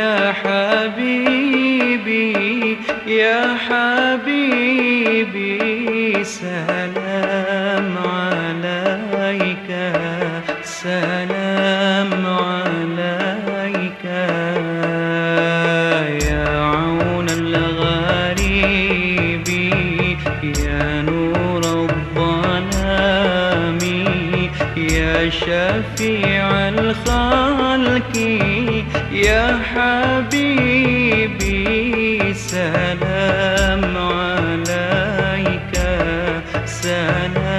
يا حبيبي يا حبيبي سلام عليك سلام يا شفيع الخلق يا حبيبي سلام عليك سلام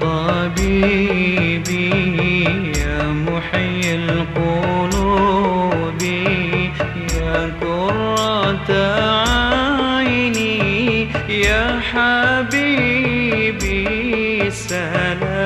طبيبي يا محيي القلوب يا كرة عيني يا حبيبي سلام